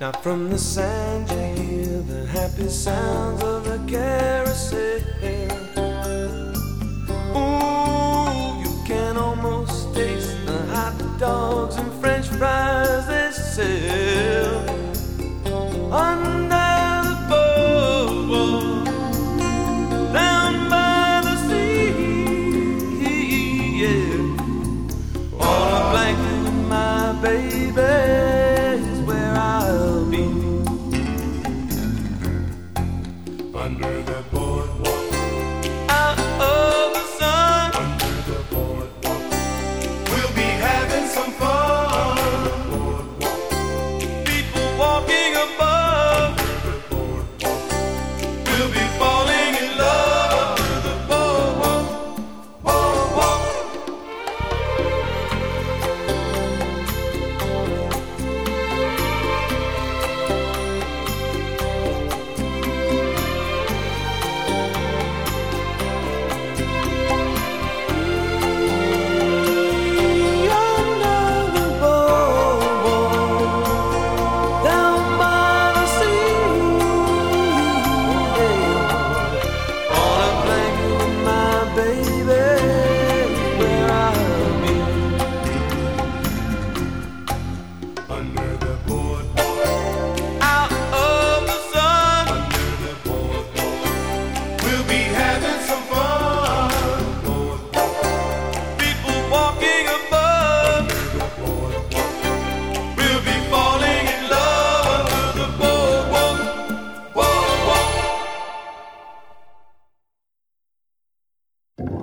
Now from the sand you hear the happy sounds of the carousel. Ooh, you can almost taste the hot dogs and French fries they sell under the boardwalk, down by the sea. Yeah. On a blanket, my baby. under the